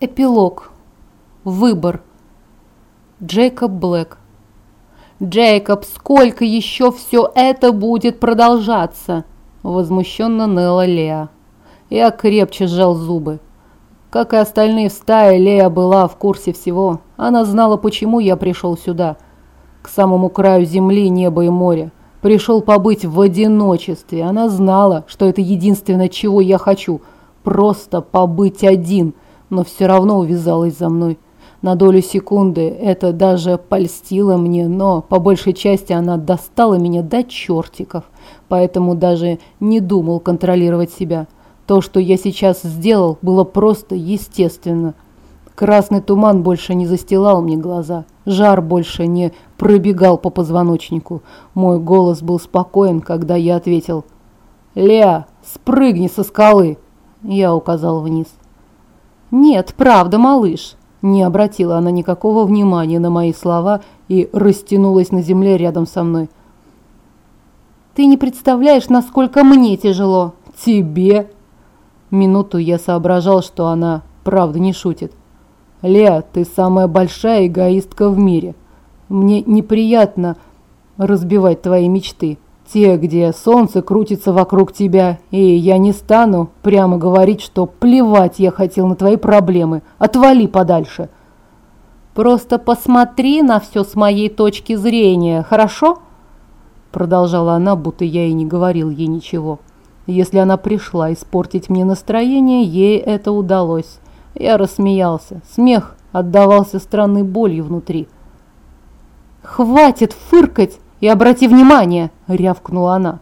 Эпилог. Выбор. Джейкоб Блэк. «Джейкоб, сколько еще все это будет продолжаться?» Возмущенно ныла Леа. Я крепче сжал зубы. Как и остальные в стае, Лея была в курсе всего. Она знала, почему я пришел сюда. К самому краю земли, неба и моря. Пришел побыть в одиночестве. Она знала, что это единственное, чего я хочу. Просто побыть один – но все равно увязалась за мной. На долю секунды это даже польстило мне, но по большей части она достала меня до чертиков, поэтому даже не думал контролировать себя. То, что я сейчас сделал, было просто естественно. Красный туман больше не застилал мне глаза, жар больше не пробегал по позвоночнику. Мой голос был спокоен, когда я ответил «Леа, спрыгни со скалы!» Я указал вниз. «Нет, правда, малыш!» Не обратила она никакого внимания на мои слова и растянулась на земле рядом со мной. «Ты не представляешь, насколько мне тяжело!» «Тебе?» Минуту я соображал, что она правда не шутит. «Леа, ты самая большая эгоистка в мире. Мне неприятно разбивать твои мечты те, где солнце крутится вокруг тебя, и я не стану прямо говорить, что плевать я хотел на твои проблемы, отвали подальше. Просто посмотри на все с моей точки зрения, хорошо? Продолжала она, будто я и не говорил ей ничего. Если она пришла испортить мне настроение, ей это удалось. Я рассмеялся. Смех отдавался странной болью внутри. «Хватит фыркать!» И обрати внимание, рявкнула она.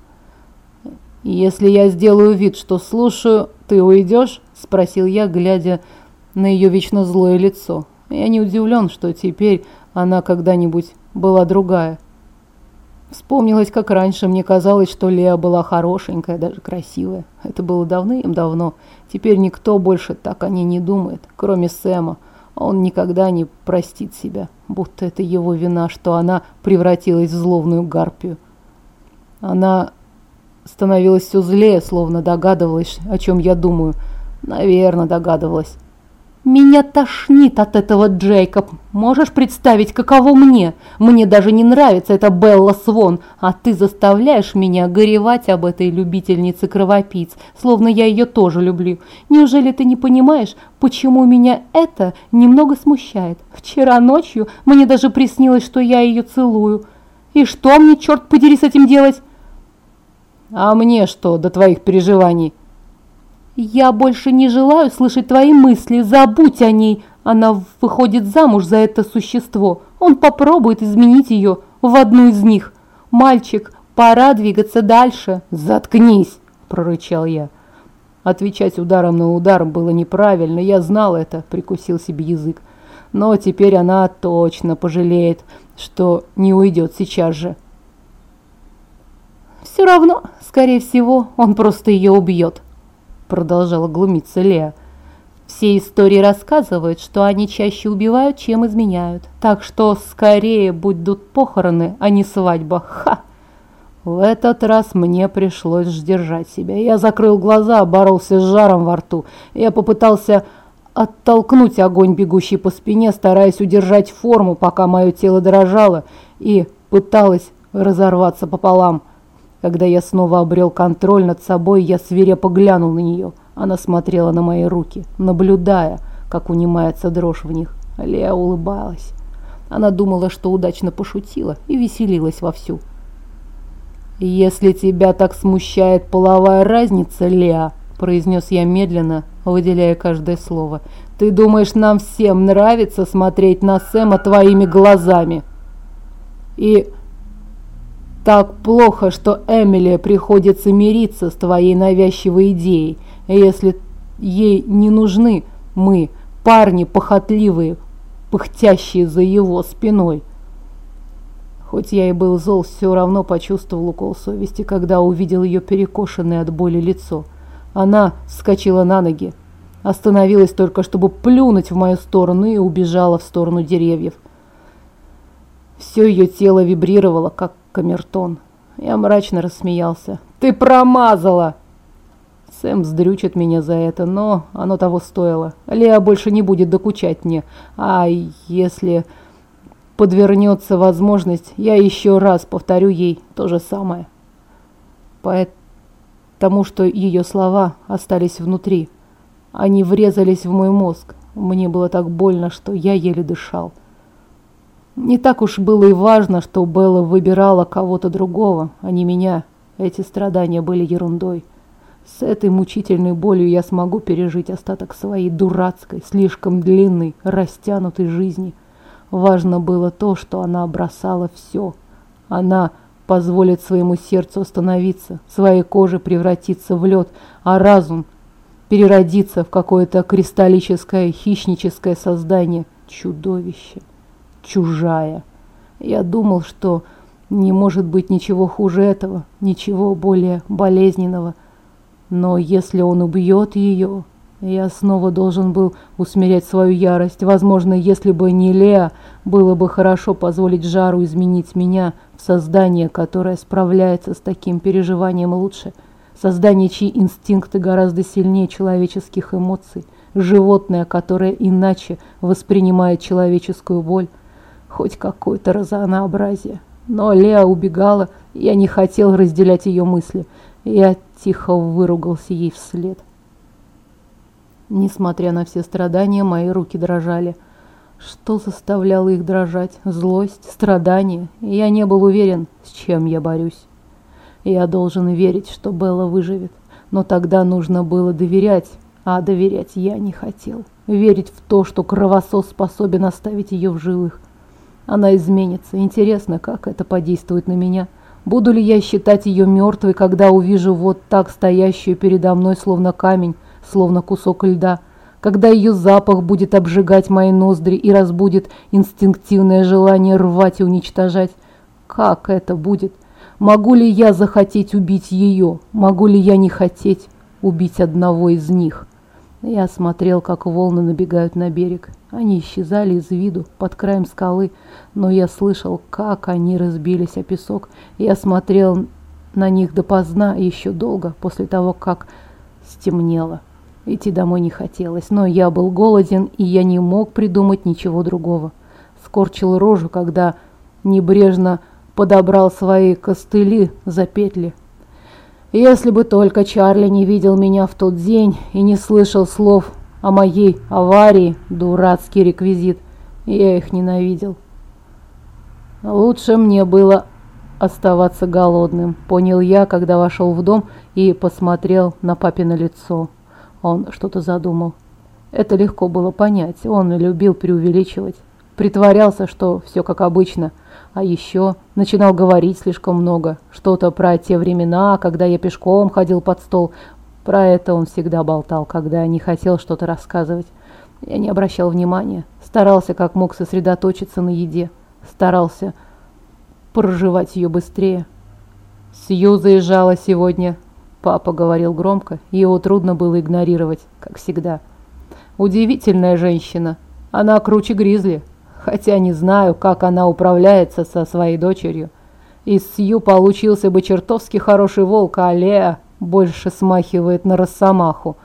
Если я сделаю вид, что слушаю, ты уйдешь? Спросил я, глядя на ее вечно злое лицо. Я не удивлен, что теперь она когда-нибудь была другая. Вспомнилось, как раньше мне казалось, что Леа была хорошенькая, даже красивая. Это было давным-давно. Теперь никто больше так о ней не думает, кроме Сэма. Он никогда не простит себя, будто это его вина, что она превратилась в зловную гарпию. Она становилась все злее, словно догадывалась, о чем я думаю. Наверное, догадывалась. Меня тошнит от этого, Джейкоб. Можешь представить, каково мне? Мне даже не нравится эта Белла Свон, а ты заставляешь меня горевать об этой любительнице кровопийц, словно я ее тоже люблю. Неужели ты не понимаешь, почему меня это немного смущает? Вчера ночью мне даже приснилось, что я ее целую. И что мне, черт подери, с этим делать? А мне что до твоих переживаний? «Я больше не желаю слышать твои мысли, забудь о ней. Она выходит замуж за это существо. Он попробует изменить ее в одну из них. Мальчик, пора двигаться дальше». «Заткнись!» – прорычал я. Отвечать ударом на удар было неправильно, я знал это, прикусил себе язык. Но теперь она точно пожалеет, что не уйдет сейчас же. Все равно, скорее всего, он просто ее убьет продолжала глумиться Леа. Все истории рассказывают, что они чаще убивают, чем изменяют. Так что скорее будут похороны, а не свадьба. Ха! В этот раз мне пришлось сдержать себя. Я закрыл глаза, боролся с жаром во рту. Я попытался оттолкнуть огонь, бегущий по спине, стараясь удержать форму, пока мое тело дрожало, и пыталась разорваться пополам. Когда я снова обрел контроль над собой, я свирепо глянул на нее. Она смотрела на мои руки, наблюдая, как унимается дрожь в них. Леа улыбалась. Она думала, что удачно пошутила и веселилась вовсю. «Если тебя так смущает половая разница, Леа», – произнес я медленно, выделяя каждое слово, – «ты думаешь, нам всем нравится смотреть на Сэма твоими глазами?» «И так плохо, что Эмили приходится мириться с твоей навязчивой идеей, если ей не нужны мы, парни похотливые, пыхтящие за его спиной. Хоть я и был зол, все равно почувствовал укол совести, когда увидел ее перекошенное от боли лицо. Она вскочила на ноги, остановилась только, чтобы плюнуть в мою сторону и убежала в сторону деревьев. Все ее тело вибрировало, как камертон. Я мрачно рассмеялся. «Ты промазала!» Сэм сдрючит меня за это, но оно того стоило. Леа больше не будет докучать мне, а если подвернется возможность, я еще раз повторю ей то же самое. Потому что ее слова остались внутри. Они врезались в мой мозг. Мне было так больно, что я еле дышал. Не так уж было и важно, что Белла выбирала кого-то другого, а не меня. Эти страдания были ерундой. С этой мучительной болью я смогу пережить остаток своей дурацкой, слишком длинной, растянутой жизни. Важно было то, что она бросала все. Она позволит своему сердцу остановиться, своей коже превратиться в лед, а разум переродиться в какое-то кристаллическое хищническое создание, чудовище, чужая. Я думал, что не может быть ничего хуже этого, ничего более болезненного, но если он убьет ее, я снова должен был усмирять свою ярость. Возможно, если бы не Леа, было бы хорошо позволить жару изменить меня в создание, которое справляется с таким переживанием лучше. Создание, чьи инстинкты гораздо сильнее человеческих эмоций. Животное, которое иначе воспринимает человеческую боль. Хоть какое-то разнообразие. Но Леа убегала, я не хотел разделять ее мысли. Я тихо выругался ей вслед. Несмотря на все страдания, мои руки дрожали. Что заставляло их дрожать? Злость, страдания? Я не был уверен, с чем я борюсь. Я должен верить, что Белла выживет. Но тогда нужно было доверять, а доверять я не хотел. Верить в то, что кровосос способен оставить ее в живых. Она изменится. Интересно, как это подействует на меня. Буду ли я считать ее мертвой, когда увижу вот так стоящую передо мной, словно камень, словно кусок льда, когда ее запах будет обжигать мои ноздри и разбудит инстинктивное желание рвать и уничтожать? Как это будет? Могу ли я захотеть убить ее? Могу ли я не хотеть убить одного из них? Я смотрел, как волны набегают на берег. Они исчезали из виду под краем скалы, но я слышал, как они разбились о песок. Я смотрел на них допоздна еще долго, после того, как стемнело. Идти домой не хотелось, но я был голоден, и я не мог придумать ничего другого. Скорчил рожу, когда небрежно подобрал свои костыли за петли. Если бы только Чарли не видел меня в тот день и не слышал слов о моей аварии, дурацкий реквизит, я их ненавидел. Лучше мне было оставаться голодным, понял я, когда вошел в дом и посмотрел на папино лицо. Он что-то задумал. Это легко было понять, он любил преувеличивать. Притворялся, что все как обычно – а еще начинал говорить слишком много. Что-то про те времена, когда я пешком ходил под стол. Про это он всегда болтал, когда не хотел что-то рассказывать. Я не обращал внимания. Старался как мог сосредоточиться на еде. Старался проживать ее быстрее. Сью заезжала сегодня. Папа говорил громко, его трудно было игнорировать, как всегда. Удивительная женщина. Она круче Гризли хотя не знаю, как она управляется со своей дочерью. Из Сью получился бы чертовски хороший волк, а Леа больше смахивает на росомаху.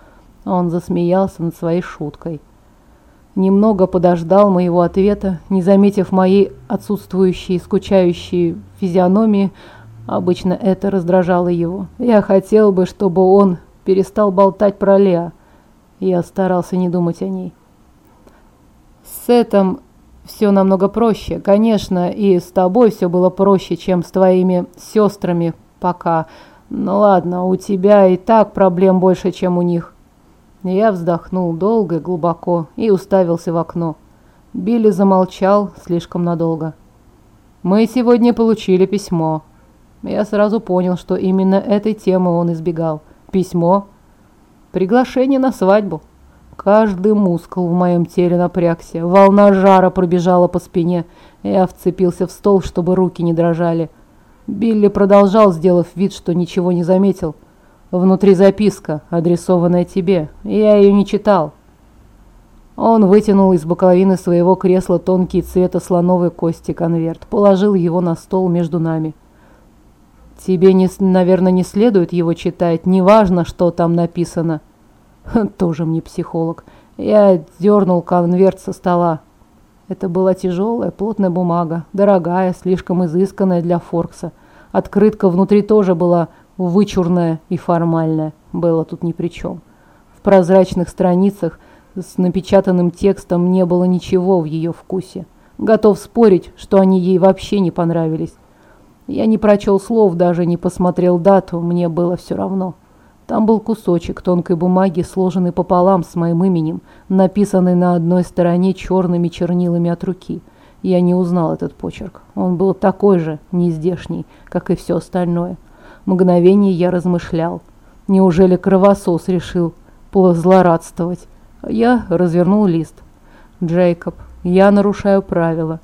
Он засмеялся над своей шуткой. Немного подождал моего ответа, не заметив моей отсутствующей, скучающей физиономии. Обычно это раздражало его. Я хотел бы, чтобы он перестал болтать про Леа. Я старался не думать о ней. С этим все намного проще. Конечно, и с тобой все было проще, чем с твоими сестрами пока. Ну ладно, у тебя и так проблем больше, чем у них. Я вздохнул долго и глубоко и уставился в окно. Билли замолчал слишком надолго. «Мы сегодня получили письмо». Я сразу понял, что именно этой темы он избегал. Письмо. Приглашение на свадьбу. Каждый мускул в моем теле напрягся, волна жара пробежала по спине. Я вцепился в стол, чтобы руки не дрожали. Билли продолжал, сделав вид, что ничего не заметил. Внутри записка, адресованная тебе. Я ее не читал. Он вытянул из боковины своего кресла тонкий цвета слоновой кости конверт, положил его на стол между нами. Тебе, не, наверное, не следует его читать, неважно, что там написано. Тоже мне психолог. Я дернул конверт со стола. Это была тяжелая, плотная бумага, дорогая, слишком изысканная для Форкса. Открытка внутри тоже была вычурная и формальная. Было тут ни при чем. В прозрачных страницах с напечатанным текстом не было ничего в ее вкусе. Готов спорить, что они ей вообще не понравились. Я не прочел слов, даже не посмотрел дату, мне было все равно. Там был кусочек тонкой бумаги, сложенный пополам с моим именем, написанный на одной стороне черными чернилами от руки. Я не узнал этот почерк. Он был такой же, нездешний, как и все остальное. Мгновение я размышлял. Неужели кровосос решил злорадствовать? Я развернул лист. «Джейкоб, я нарушаю правила.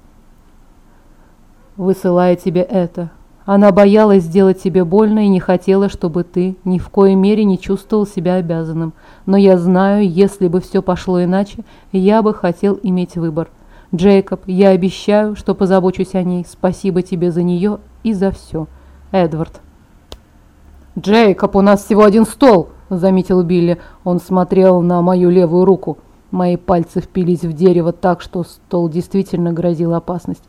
Высылая тебе это, она боялась сделать тебе больно и не хотела, чтобы ты ни в коей мере не чувствовал себя обязанным. Но я знаю, если бы все пошло иначе, я бы хотел иметь выбор. Джейкоб, я обещаю, что позабочусь о ней. Спасибо тебе за нее и за все. Эдвард. «Джейкоб, у нас всего один стол!» – заметил Билли. Он смотрел на мою левую руку. Мои пальцы впились в дерево так, что стол действительно грозил опасность.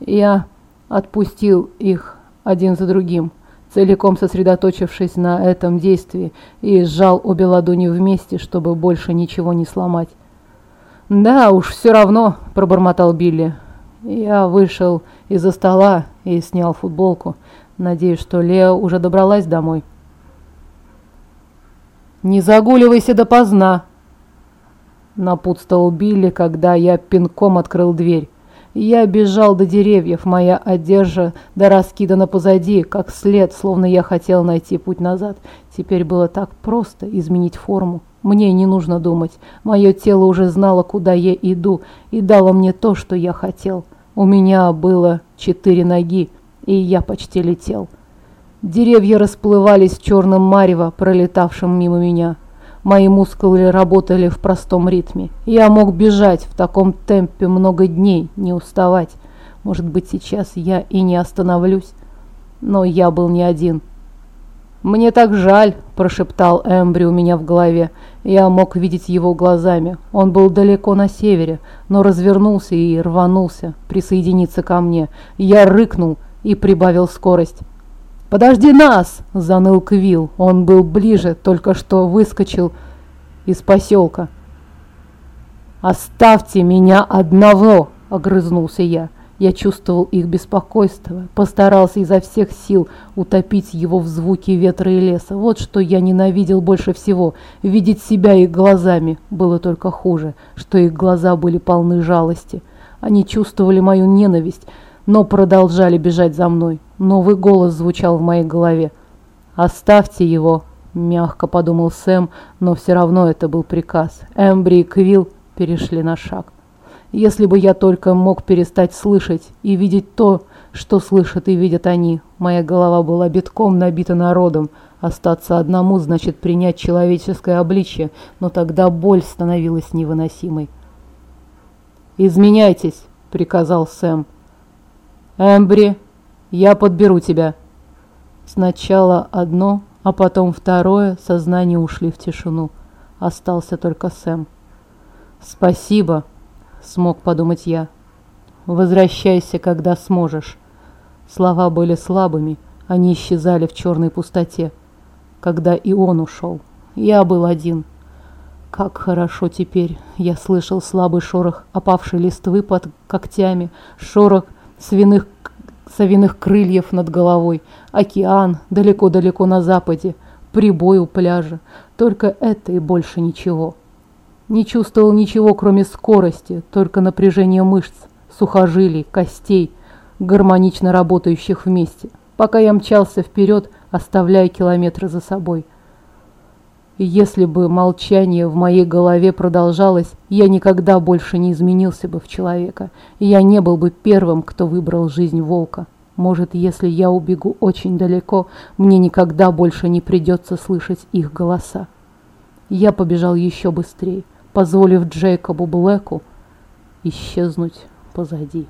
Я отпустил их один за другим, целиком сосредоточившись на этом действии, и сжал обе ладони вместе, чтобы больше ничего не сломать. «Да уж, все равно», – пробормотал Билли. Я вышел из-за стола и снял футболку. Надеюсь, что Лео уже добралась домой. «Не загуливайся допоздна», – напутствовал Билли, когда я пинком открыл дверь. Я бежал до деревьев, моя одежда да раскидана позади, как след, словно я хотел найти путь назад. Теперь было так просто изменить форму. Мне не нужно думать. Мое тело уже знало, куда я иду, и дало мне то, что я хотел. У меня было четыре ноги, и я почти летел. Деревья расплывались в черном марево, пролетавшем мимо меня. Мои мускулы работали в простом ритме. Я мог бежать в таком темпе много дней, не уставать. Может быть, сейчас я и не остановлюсь. Но я был не один. «Мне так жаль», – прошептал Эмбри у меня в голове. Я мог видеть его глазами. Он был далеко на севере, но развернулся и рванулся присоединиться ко мне. Я рыкнул и прибавил скорость. «Подожди нас!» – заныл Квилл. Он был ближе, только что выскочил из поселка. «Оставьте меня одного!» – огрызнулся я. Я чувствовал их беспокойство, постарался изо всех сил утопить его в звуке ветра и леса. Вот что я ненавидел больше всего. Видеть себя их глазами было только хуже, что их глаза были полны жалости. Они чувствовали мою ненависть, но продолжали бежать за мной. Новый голос звучал в моей голове. «Оставьте его», – мягко подумал Сэм, но все равно это был приказ. Эмбри и Квилл перешли на шаг. Если бы я только мог перестать слышать и видеть то, что слышат и видят они. Моя голова была битком набита народом. Остаться одному значит принять человеческое обличье, но тогда боль становилась невыносимой. «Изменяйтесь», — приказал Сэм. «Эмбри, я подберу тебя». Сначала одно, а потом второе сознание ушли в тишину. Остался только Сэм. «Спасибо», — смог подумать я. «Возвращайся, когда сможешь». Слова были слабыми, они исчезали в черной пустоте. Когда и он ушел, я был один. Как хорошо теперь. Я слышал слабый шорох опавшей листвы под когтями, шорох свиных, совиных крыльев над головой, океан далеко-далеко на западе, прибой у пляжа. Только это и больше ничего. Не чувствовал ничего, кроме скорости, только напряжение мышц, сухожилий, костей, гармонично работающих вместе, пока я мчался вперед, оставляя километры за собой – если бы молчание в моей голове продолжалось, я никогда больше не изменился бы в человека, я не был бы первым, кто выбрал жизнь волка. Может, если я убегу очень далеко, мне никогда больше не придется слышать их голоса. Я побежал еще быстрее, позволив Джейкобу Блэку исчезнуть позади.